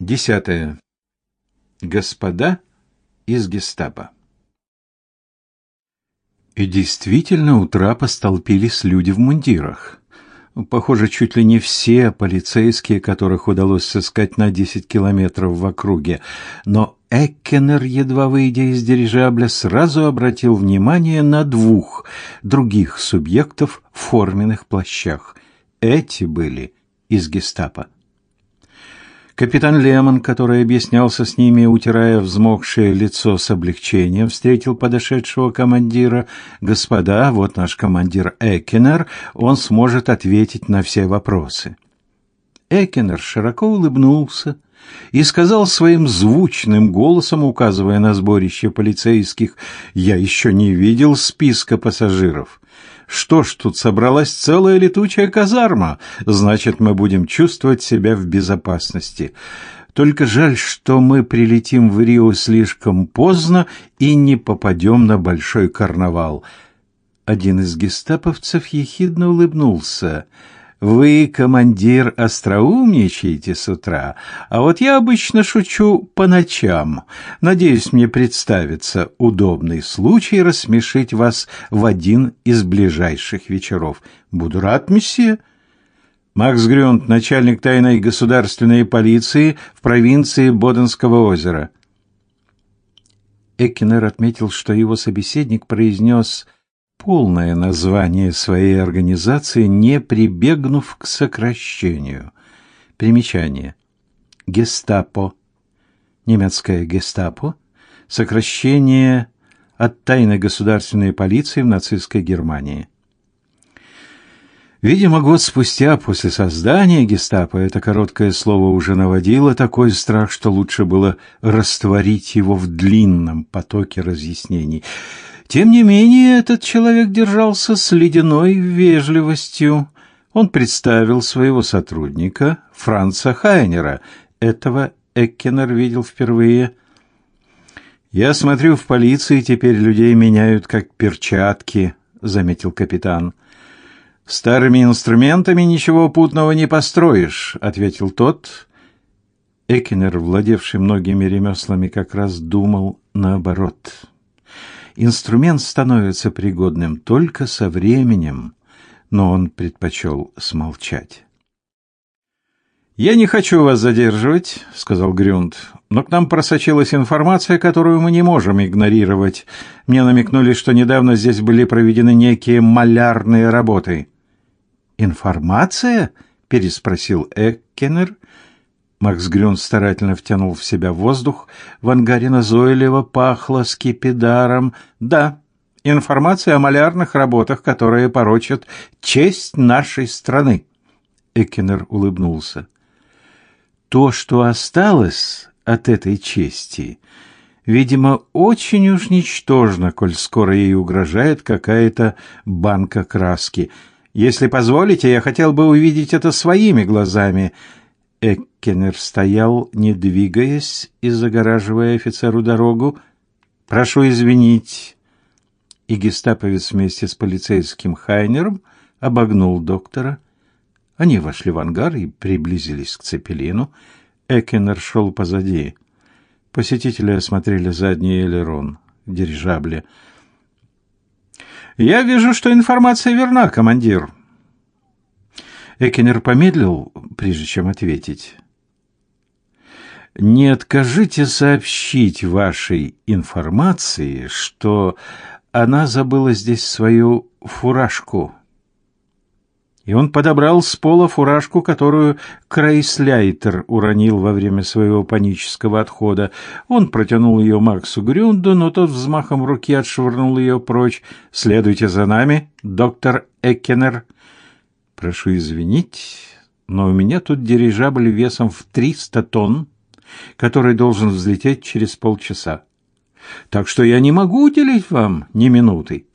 Десятое. Господа из гестапо. И действительно, у трапа столпились люди в мундирах. Похоже, чуть ли не все полицейские, которых удалось сыскать на 10 километров в округе. Но Эккенер, едва выйдя из дирижабля, сразу обратил внимание на двух других субъектов в форменных плащах. Эти были из гестапо. Капитан Лемон, который объяснялся с ними, утирая взмокшее лицо с облегчением, встретил подошедшего командира. «Господа, вот наш командир Экенер, он сможет ответить на все вопросы». Экенер широко улыбнулся и сказал своим звучным голосом, указывая на сборище полицейских, «Я еще не видел списка пассажиров». Что ж, тут собралась целая летучая казарма. Значит, мы будем чувствовать себя в безопасности. Только жаль, что мы прилетим в Рио слишком поздно и не попадем на большой карнавал. Один из гестаповцев ехидно улыбнулся. Вы, командир, остроумничаете с утра, а вот я обычно шучу по ночам. Надеюсь, мне представится удобный случай рассмешить вас в один из ближайших вечеров. Буду рад, месье. Макс Грюнд, начальник тайной государственной полиции в провинции Боденского озера. Эккинер отметил, что его собеседник произнес полное название своей организации, не прибегнув к сокращению. Примечание. Гестапо. Немецкое гестапо. Сокращение от тайной государственной полиции в нацистской Германии. Видимо, год спустя после создания гестапо это короткое слово уже наводило такой страх, что лучше было растворить его в длинном потоке разъяснений – тем не менее, этот человек держался с ледяной вежливостью. Он представил своего сотрудника, Франца Хайнера. Этого Эккенер видел впервые. «Я смотрю, в полиции теперь людей меняют как перчатки», — заметил капитан. «Старыми инструментами ничего путного не построишь», — ответил тот. Эккенер, владевший многими ремеслами, как раз думал наоборот инструмент становится пригодным только со временем, но он предпочел смолчать. «Я не хочу вас задерживать», — сказал Грюнд, «но к нам просочилась информация, которую мы не можем игнорировать. Мне намекнули, что недавно здесь были проведены некие малярные работы». «Информация?» — переспросил Эккенер, Макс Грюн старательно втянул в себя воздух. В ангаре назойливо пахло скипидаром. Да, информация о малярных работах, которые порочат честь нашей страны. Экинер улыбнулся. То, что осталось от этой чести, видимо, очень уж ничтожно, коль скоро ей угрожает какая-то банка краски. Если позволите, я хотел бы увидеть это своими глазами — Эккенер стоял, не двигаясь и загораживая офицеру дорогу. «Прошу извинить». И гестаповец вместе с полицейским Хайнером обогнул доктора. Они вошли в ангар и приблизились к Цепелину. Эккенер шел позади. Посетители осмотрели задний элерон дирижабля. «Я вижу, что информация верна, командир», Экинер помедлил, прежде чем ответить. Не откажите сообщить вашей информации, что она забыла здесь свою фуражку. И он подобрал с пола фуражку, которую Крейсляйтер уронил во время своего панического отхода. Он протянул ее Максу Грюнду, но тот взмахом руки отшвырнул ее прочь. «Следуйте за нами, доктор Эккенер». Прошу извинить, но у меня тут дирижабль весом в 300 тонн, который должен взлететь через полчаса. Так что я не могу уделить вам ни минуты.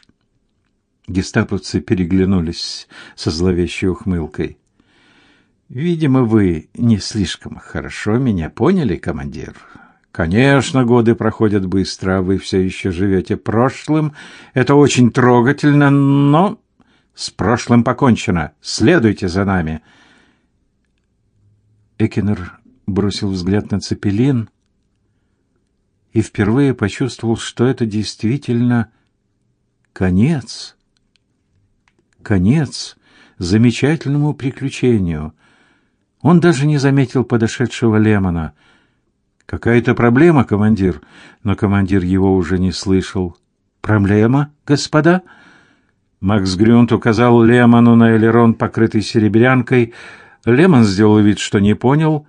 Гестаповцы переглянулись со зловещей ухмылкой. Видимо, вы не слишком хорошо меня поняли, командир. Конечно, годы проходят быстро, а вы все еще живете прошлым. Это очень трогательно, но с прошлым покончено. Следуйте за нами. Экинер бросил взгляд на Цепелин и впервые почувствовал, что это действительно конец. Конец замечательному приключению. Он даже не заметил подошедшего Лемона. «Какая-то проблема, командир?» Но командир его уже не слышал. «Проблема, господа?» Макс Грюнт указал Лемону на элерон, покрытый серебрянкой. Лемон сделал вид, что не понял.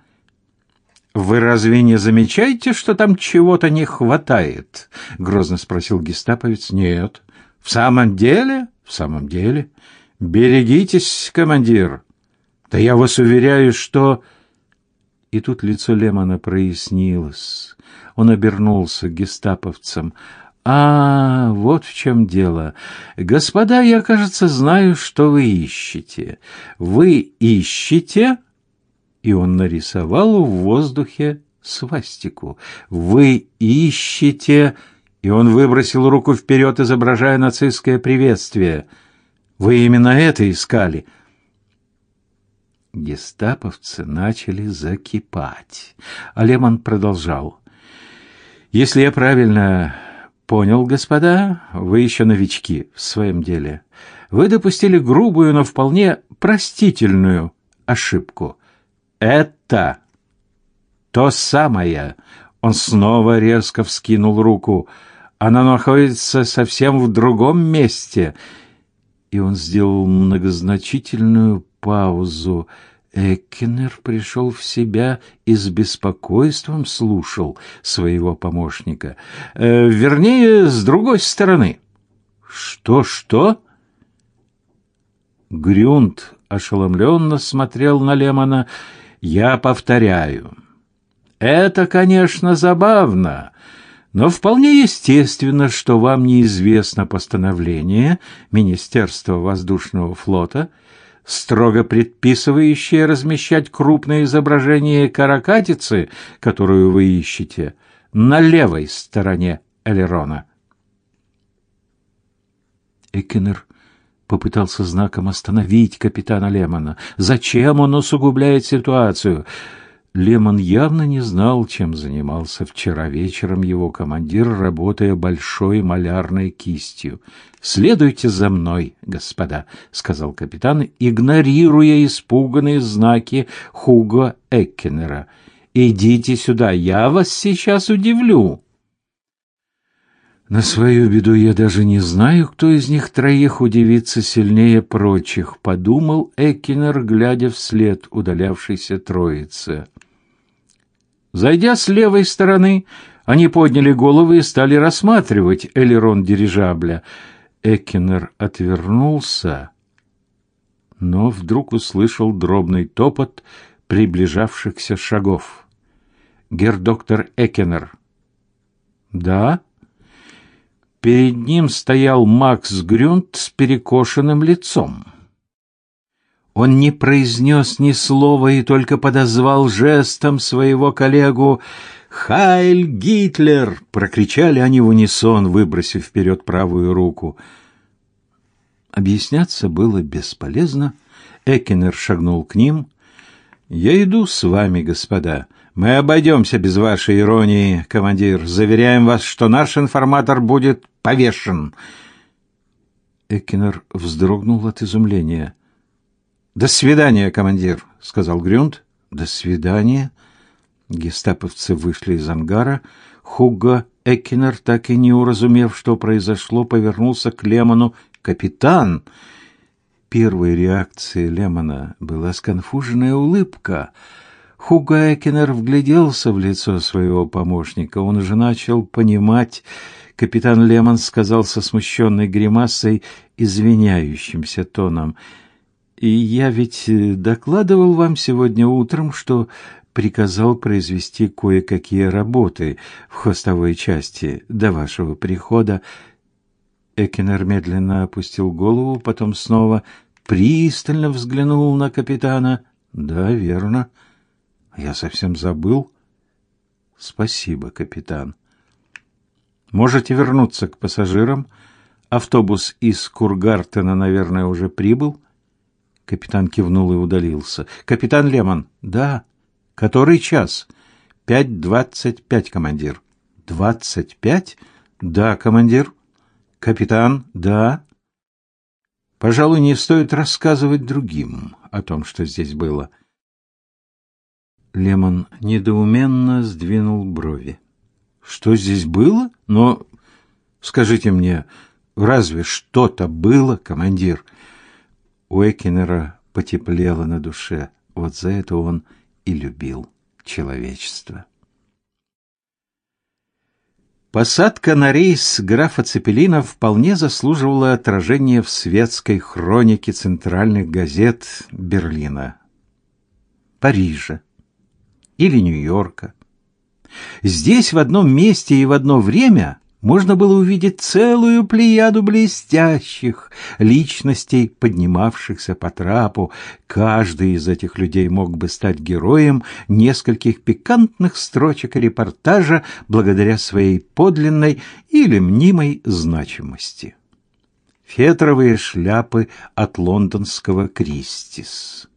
«Вы разве не замечаете, что там чего-то не хватает?» — грозно спросил гестаповец. «Нет». «В самом деле?» «В самом деле». «Берегитесь, командир». «Да я вас уверяю, что...» И тут лицо Лемона прояснилось. Он обернулся к гестаповцам. «А, вот в чем дело. Господа, я, кажется, знаю, что вы ищете. Вы ищете...» И он нарисовал в воздухе свастику. «Вы ищете...» И он выбросил руку вперед, изображая нацистское приветствие. «Вы именно это искали?» Гестаповцы начали закипать. А Лемон продолжал. «Если я правильно Понял, господа, вы еще новички в своем деле. Вы допустили грубую, но вполне простительную ошибку. Это то самое. Он снова резко вскинул руку. Она находится совсем в другом месте. И он сделал многозначительную паузу. Эккенер пришел в себя и с беспокойством слушал своего помощника. Э, вернее, с другой стороны. Что, что? Грюнд ошеломленно смотрел на Лемона. Я повторяю. Это, конечно, забавно, но вполне естественно, что вам неизвестно постановление Министерства воздушного флота — строго предписывающее размещать крупное изображение каракатицы, которую вы ищете, на левой стороне элерона. Экинер попытался знаком остановить капитана Лемона. Зачем он усугубляет ситуацию? Лемон явно не знал, чем занимался вчера вечером его командир, работая большой малярной кистью. «Следуйте за мной, господа», — сказал капитан, игнорируя испуганные знаки Хуго Эккенера. «Идите сюда, я вас сейчас удивлю». На свою беду я даже не знаю, кто из них троих удивится сильнее прочих, подумал Эккинер, глядя вслед удалявшейся троице. Зайдя с левой стороны, они подняли головы и стали рассматривать элерон дирижабля. Эккинер отвернулся, но вдруг услышал дробный топот приближавшихся шагов. «Гердоктор Эккинер». «Да?» Перед ним стоял Макс Грюнд с перекошенным лицом. Он не произнес ни слова и только подозвал жестом своего коллегу «Хайль Гитлер!» — прокричали они в унисон, выбросив вперед правую руку. Объясняться было бесполезно. Экинер шагнул к ним. «Я иду с вами, господа. Мы обойдемся без вашей иронии, командир. Заверяем вас, что наш информатор будет повешен». Экинер вздрогнул от изумления. «До свидания, командир», — сказал Грюнд. «До свидания». Гестаповцы вышли из ангара. Хуго Эккинер, так и не уразумев, что произошло, повернулся к Лемону. «Капитан!» Первой реакцией Лемона была сконфуженная улыбка. Хуго Эккинер вгляделся в лицо своего помощника. Он уже начал понимать. Капитан Лемон сказал со смущенной гримасой, извиняющимся тоном — и я ведь э, докладывал вам сегодня утром, что приказал произвести кое-какие работы в хвостовой части до вашего прихода. Экинер медленно опустил голову, потом снова пристально взглянул на капитана. Да, верно. Я совсем забыл. Спасибо, капитан. Можете вернуться к пассажирам. Автобус из Кургартена, наверное, уже прибыл. Капитан кивнул и удалился. «Капитан Лемон!» «Да!» Который час? Пять двадцать пять, командир. Двадцать пять? Да, командир. Капитан? Да. Пожалуй, не стоит рассказывать другим о том, что здесь было. Лемон недоуменно сдвинул брови. Что здесь было? Но скажите мне, разве что-то было, командир? У Экинера потеплело на душе. Вот за это он и любил человечество. Посадка на рейс графа Цепелина вполне заслуживала отражения в светской хронике центральных газет Берлина, Парижа или Нью-Йорка. Здесь в одном месте и в одно время можно было увидеть целую плеяду блестящих личностей, поднимавшихся по трапу. Каждый из этих людей мог бы стать героем нескольких пикантных строчек репортажа благодаря своей подлинной или мнимой значимости. Фетровые шляпы от лондонского Кристис,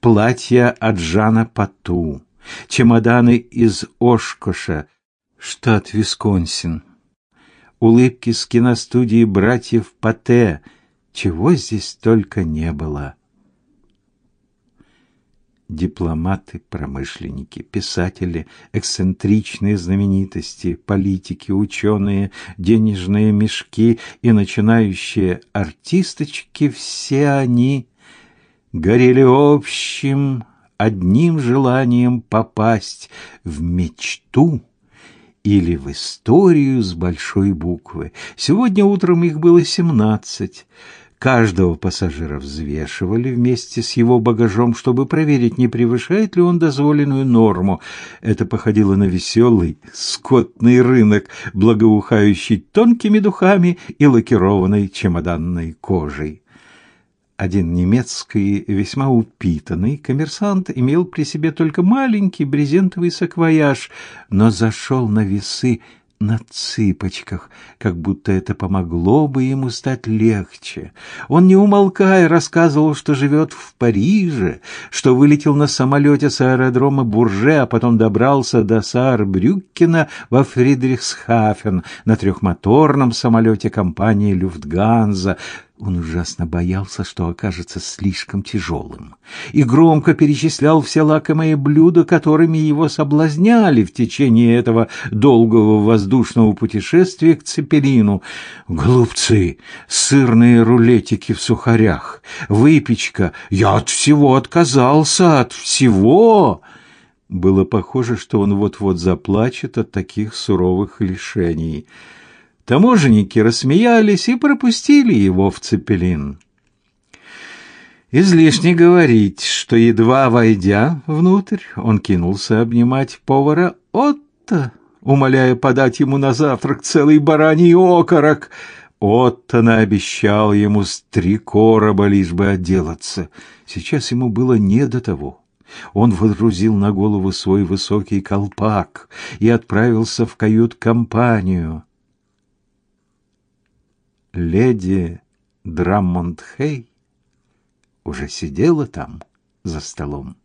платья от Жана Пату, чемоданы из Ошкоша, штат Висконсин, улыбки с киностудии братьев Пате, чего здесь только не было. Дипломаты, промышленники, писатели, эксцентричные знаменитости, политики, ученые, денежные мешки и начинающие артисточки, все они горели общим, одним желанием попасть в мечту или в историю с большой буквы. Сегодня утром их было семнадцать. Каждого пассажира взвешивали вместе с его багажом, чтобы проверить, не превышает ли он дозволенную норму. Это походило на веселый скотный рынок, благоухающий тонкими духами и лакированной чемоданной кожей. Один немецкий, весьма упитанный коммерсант имел при себе только маленький брезентовый саквояж, но зашел на весы на цыпочках, как будто это помогло бы ему стать легче. Он, не умолкая, рассказывал, что живет в Париже, что вылетел на самолете с аэродрома Бурже, а потом добрался до Саарбрюккена во Фридрихсхафен на трехмоторном самолете компании «Люфтганза», он ужасно боялся, что окажется слишком тяжелым, и громко перечислял все лакомые блюда, которыми его соблазняли в течение этого долгого воздушного путешествия к Цепелину. Голубцы, сырные рулетики в сухарях, выпечка. Я от всего отказался, от всего. Было похоже, что он вот-вот заплачет от таких суровых лишений. Таможенники рассмеялись и пропустили его в Цепелин. Излишне говорить, что едва войдя внутрь, он кинулся обнимать повара Отто, умоляя подать ему на завтрак целый бараний окорок. Отто наобещал ему с три короба, лишь бы отделаться. Сейчас ему было не до того. Он водрузил на голову свой высокий колпак и отправился в кают-компанию леди Драммонд-Хей уже сидела там за столом.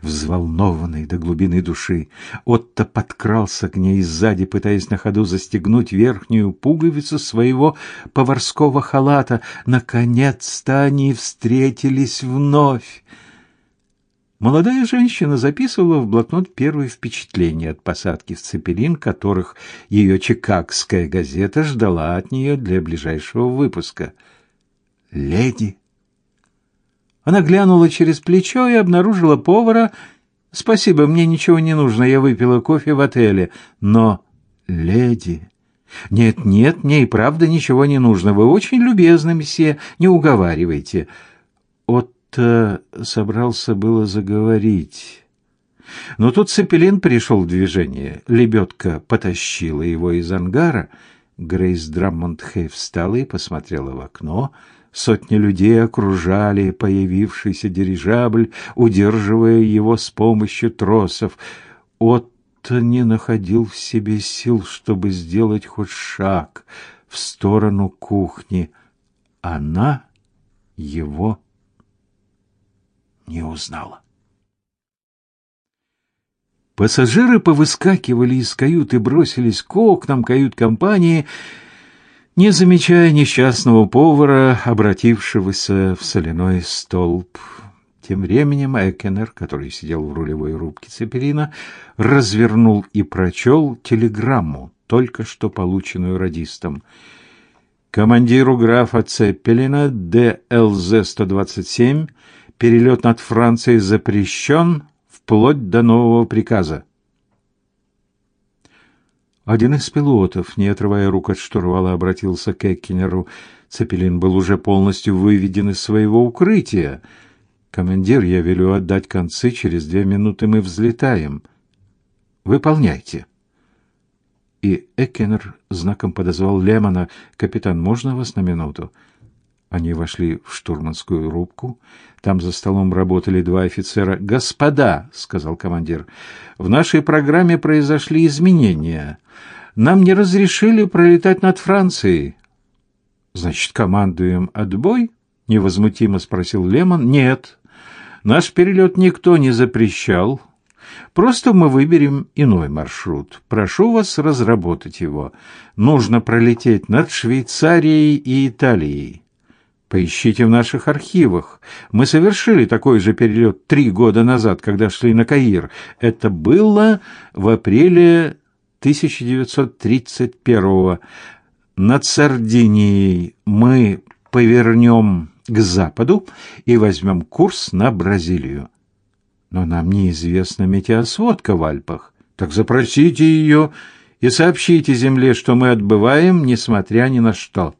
Взволнованный до глубины души, Отто подкрался к ней сзади, пытаясь на ходу застегнуть верхнюю пуговицу своего поварского халата. Наконец-то они встретились вновь. Молодая женщина записывала в блокнот первые впечатления от посадки в Цепелин, которых ее чикагская газета ждала от нее для ближайшего выпуска. «Леди!» Она глянула через плечо и обнаружила повара. «Спасибо, мне ничего не нужно, я выпила кофе в отеле. Но, леди...» «Нет, нет, мне и правда ничего не нужно. Вы очень любезны, месье, не уговаривайте». От будто собрался было заговорить. Но тут Цепелин пришел в движение. Лебедка потащила его из ангара. Грейс Драммонд-Хей встала и посмотрела в окно. Сотни людей окружали появившийся дирижабль, удерживая его с помощью тросов. Отто не находил в себе сил, чтобы сделать хоть шаг в сторону кухни. Она его не узнала. Пассажиры повыскакивали из кают и бросились к окнам кают-компании, не замечая несчастного повара, обратившегося в соляной столб. Тем временем Экенер, который сидел в рулевой рубке Цепелина, развернул и прочел телеграмму, только что полученную радистом. Командиру графа Цепелина ДЛЗ-127 перелет над Францией запрещен вплоть до нового приказа. Один из пилотов, не отрывая рук от штурвала, обратился к Эккинеру. Цепелин был уже полностью выведен из своего укрытия. «Командир, я велю отдать концы, через две минуты мы взлетаем. Выполняйте». И Эккинер знаком подозвал Лемона. «Капитан, можно вас на минуту?» Они вошли в штурманскую рубку. Там за столом работали два офицера. «Господа», — сказал командир, — «в нашей программе произошли изменения. Нам не разрешили пролетать над Францией». «Значит, командуем отбой?» — невозмутимо спросил Лемон. «Нет, наш перелет никто не запрещал. Просто мы выберем иной маршрут. Прошу вас разработать его. Нужно пролететь над Швейцарией и Италией». Поищите в наших архивах. Мы совершили такой же перелет три года назад, когда шли на Каир. Это было в апреле 1931-го. Над Сардинией мы повернем к западу и возьмем курс на Бразилию. Но нам неизвестна метеосводка в Альпах. Так запросите ее и сообщите земле, что мы отбываем, несмотря ни на что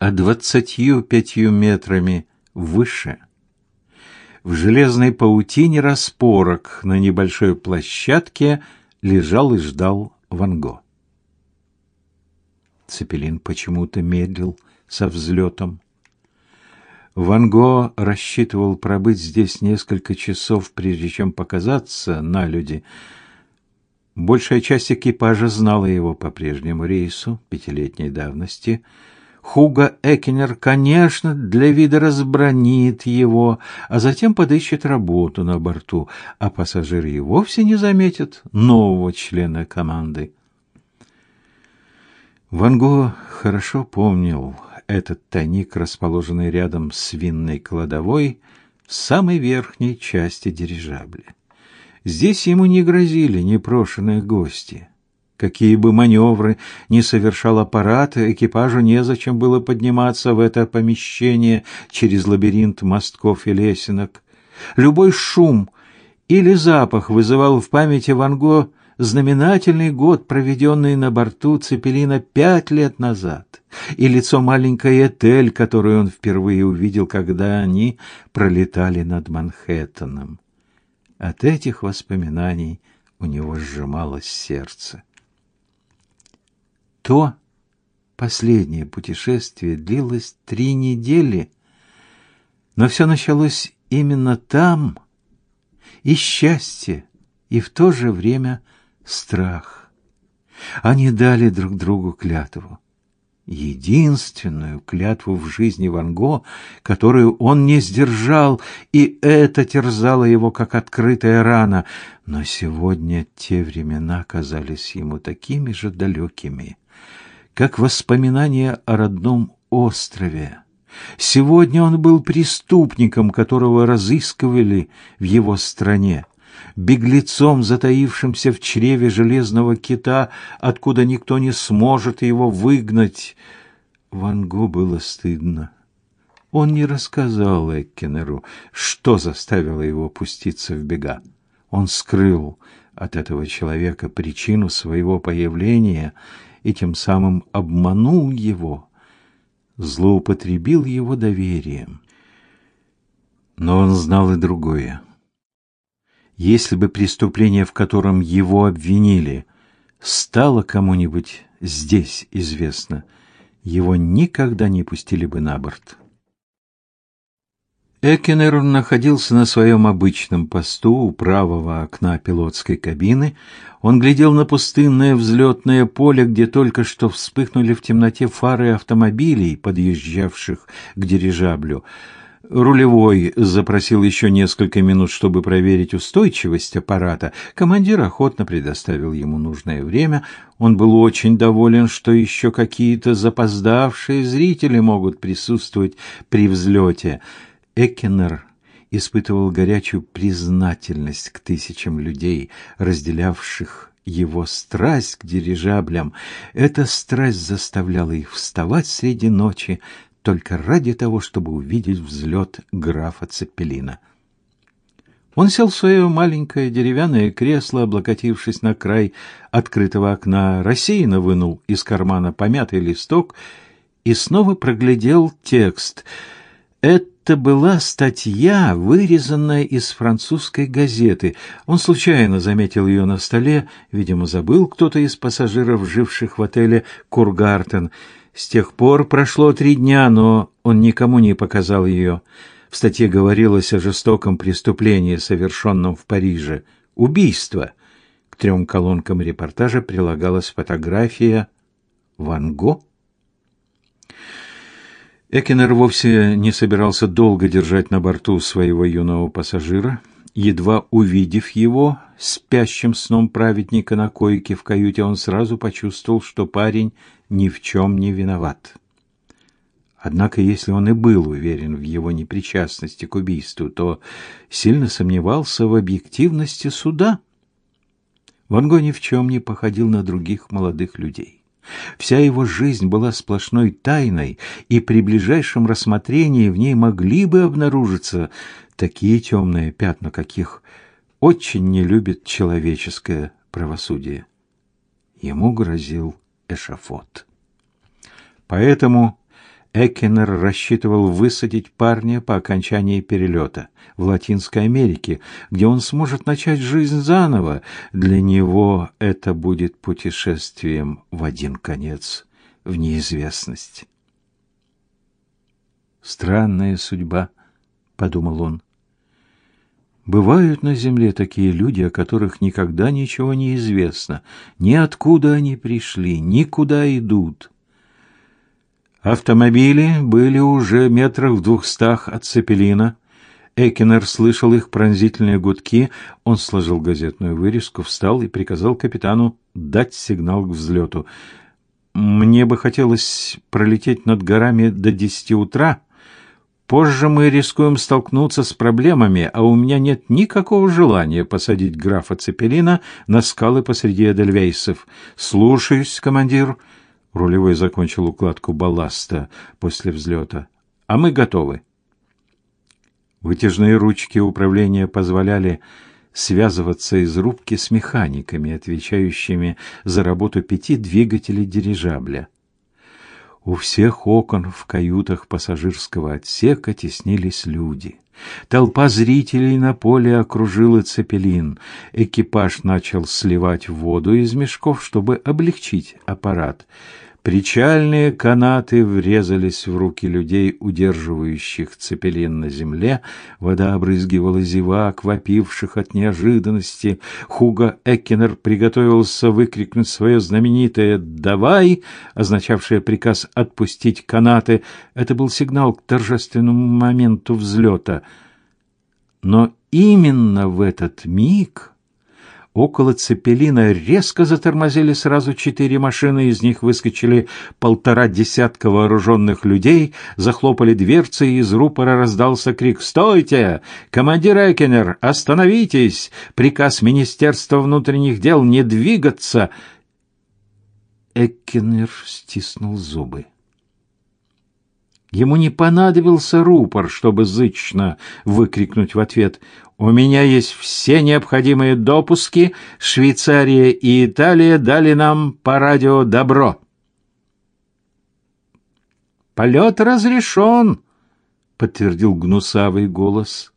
а двадцатью пятью метрами выше. В железной паутине распорок на небольшой площадке лежал и ждал Ван Го. Цепелин почему-то медлил со взлетом. Ван Го рассчитывал пробыть здесь несколько часов, прежде чем показаться на люди. Большая часть экипажа знала его по прежнему рейсу пятилетней давности — Хуга Экинер, конечно, для вида разбронит его, а затем подыщет работу на борту, а пассажиры и вовсе не заметят нового члена команды. Ван Го хорошо помнил этот тайник, расположенный рядом с винной кладовой в самой верхней части дирижабля. Здесь ему не грозили непрошенные гости. Какие бы маневры ни совершал аппарат, экипажу незачем было подниматься в это помещение через лабиринт мостков и лесенок. Любой шум или запах вызывал в памяти Ван Го знаменательный год, проведенный на борту Цепелина пять лет назад, и лицо маленькой Этель, которую он впервые увидел, когда они пролетали над Манхэттеном. От этих воспоминаний у него сжималось сердце. То последнее путешествие длилось три недели, но все началось именно там, и счастье, и в то же время страх. Они дали друг другу клятву, единственную клятву в жизни Ван Го, которую он не сдержал, и это терзало его как открытая рана. Но сегодня те времена казались ему такими же далекими как воспоминание о родном острове. Сегодня он был преступником, которого разыскивали в его стране, беглецом, затаившимся в чреве железного кита, откуда никто не сможет его выгнать. Ван Го было стыдно. Он не рассказал Эккенеру, что заставило его пуститься в бега. Он скрыл от этого человека причину своего появления и тем самым обманул его, злоупотребил его доверием. Но он знал и другое. Если бы преступление, в котором его обвинили, стало кому-нибудь здесь известно, его никогда не пустили бы на борт. Экенер находился на своем обычном посту у правого окна пилотской кабины. Он глядел на пустынное взлетное поле, где только что вспыхнули в темноте фары автомобилей, подъезжавших к дирижаблю. Рулевой запросил еще несколько минут, чтобы проверить устойчивость аппарата. Командир охотно предоставил ему нужное время. Он был очень доволен, что еще какие-то запоздавшие зрители могут присутствовать при взлете. Экенер испытывал горячую признательность к тысячам людей, разделявших его страсть к дирижаблям. Эта страсть заставляла их вставать среди ночи, только ради того, чтобы увидеть взлет графа Цепелина. Он сел в свое маленькое деревянное кресло, облокотившись на край открытого окна, рассеянно вынул из кармана помятый листок и снова проглядел текст. Это была статья, вырезанная из французской газеты. Он случайно заметил ее на столе, видимо, забыл кто-то из пассажиров, живших в отеле Кургартен. С тех пор прошло три дня, но он никому не показал ее. В статье говорилось о жестоком преступлении, совершенном в Париже. Убийство. К трем колонкам репортажа прилагалась фотография Ван Го. Экинер вовсе не собирался долго держать на борту своего юного пассажира. Едва увидев его, спящим сном праведника на койке в каюте, он сразу почувствовал, что парень ни в чем не виноват. Однако, если он и был уверен в его непричастности к убийству, то сильно сомневался в объективности суда. Ван Го ни в чем не походил на других молодых людей. Вся его жизнь была сплошной тайной, и при ближайшем рассмотрении в ней могли бы обнаружиться такие темные пятна, каких очень не любит человеческое правосудие. Ему грозил эшафот. Поэтому Эккенер рассчитывал высадить парня по окончании перелета в Латинской Америке, где он сможет начать жизнь заново. Для него это будет путешествием в один конец, в неизвестность. «Странная судьба», — подумал он. Бывают на земле такие люди, о которых никогда ничего не известно, ни откуда они пришли, ни куда идут. Автомобили были уже метрах в двухстах от Цепелина. Экинер слышал их пронзительные гудки. Он сложил газетную вырезку, встал и приказал капитану дать сигнал к взлету. «Мне бы хотелось пролететь над горами до десяти утра», Позже мы рискуем столкнуться с проблемами, а у меня нет никакого желания посадить графа Цепелина на скалы посреди Эдельвейсов. Слушаюсь, командир. Рулевой закончил укладку балласта после взлета. А мы готовы. Вытяжные ручки управления позволяли связываться из рубки с механиками, отвечающими за работу пяти двигателей дирижабля. У всех окон в каютах пассажирского отсека теснились люди. Толпа зрителей на поле окружила цепелин. Экипаж начал сливать воду из мешков, чтобы облегчить аппарат. Причальные канаты врезались в руки людей, удерживающих цепелин на земле. Вода обрызгивала зевак, вопивших от неожиданности. Хуга Эккенер приготовился выкрикнуть свое знаменитое «Давай!», означавшее приказ отпустить канаты. Это был сигнал к торжественному моменту взлета. Но именно в этот миг Около Цепелина резко затормозили сразу четыре машины, из них выскочили полтора десятка вооруженных людей, захлопали дверцы, и из рупора раздался крик «Стойте! Командир Экенер, остановитесь! Приказ Министерства внутренних дел не двигаться!» Экенер стиснул зубы. Ему не понадобился рупор, чтобы зычно выкрикнуть в ответ «У меня есть все необходимые допуски, Швейцария и Италия дали нам по радио добро». «Полет разрешен», — подтвердил гнусавый голос.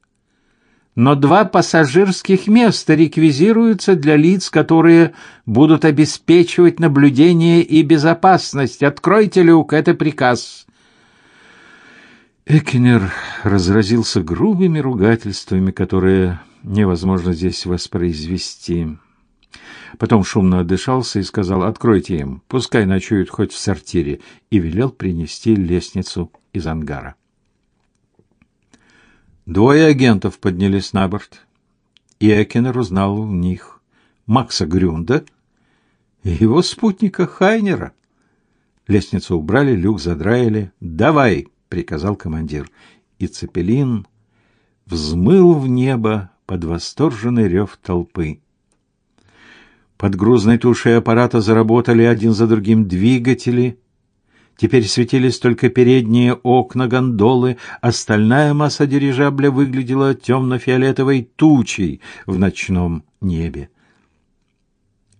«Но два пассажирских места реквизируются для лиц, которые будут обеспечивать наблюдение и безопасность. Откройте люк, это приказ». Экинер разразился грубыми ругательствами, которые невозможно здесь воспроизвести. Потом шумно отдышался и сказал «Откройте им, пускай ночуют хоть в сортире», и велел принести лестницу из ангара. Двое агентов поднялись на борт, и Экенер узнал в них Макса Грюнда и его спутника Хайнера. Лестницу убрали, люк задраили. «Давай!» — приказал командир. И Цепелин взмыл в небо под восторженный рев толпы. Под грузной тушей аппарата заработали один за другим двигатели. Теперь светились только передние окна гондолы, остальная масса дирижабля выглядела темно-фиолетовой тучей в ночном небе.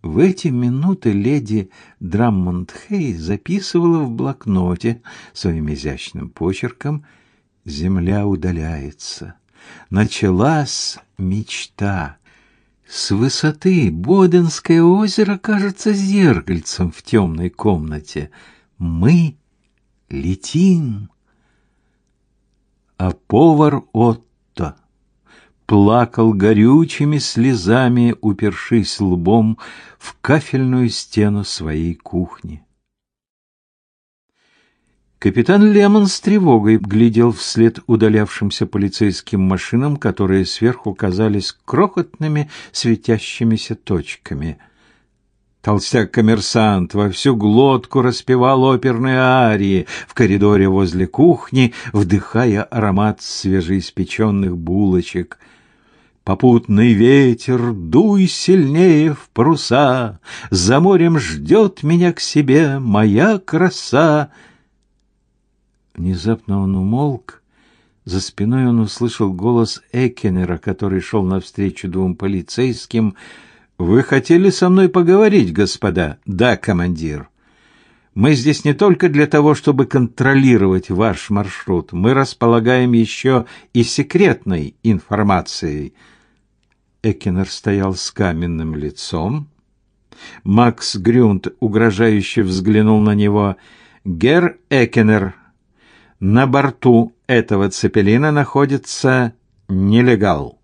В эти минуты леди Драммонд Хей записывала в блокноте своим изящным почерком «Земля удаляется». Началась мечта. С высоты Боденское озеро кажется зеркальцем в темной комнате. Мы летим. А повар Отто плакал горючими слезами, упершись лбом в кафельную стену своей кухни. Капитан Лемон с тревогой глядел вслед удалявшимся полицейским машинам, которые сверху казались крохотными светящимися точками. Толстяк-коммерсант во всю глотку распевал оперные арии в коридоре возле кухни, вдыхая аромат свежеиспеченных булочек. Попутный ветер, дуй сильнее в паруса, За морем ждет меня к себе моя краса — Внезапно он умолк. За спиной он услышал голос Экенера, который шел навстречу двум полицейским. «Вы хотели со мной поговорить, господа?» «Да, командир». «Мы здесь не только для того, чтобы контролировать ваш маршрут. Мы располагаем еще и секретной информацией». Экенер стоял с каменным лицом. Макс Грюнд угрожающе взглянул на него. «Гер Экенер», на борту этого цепелина находится нелегал.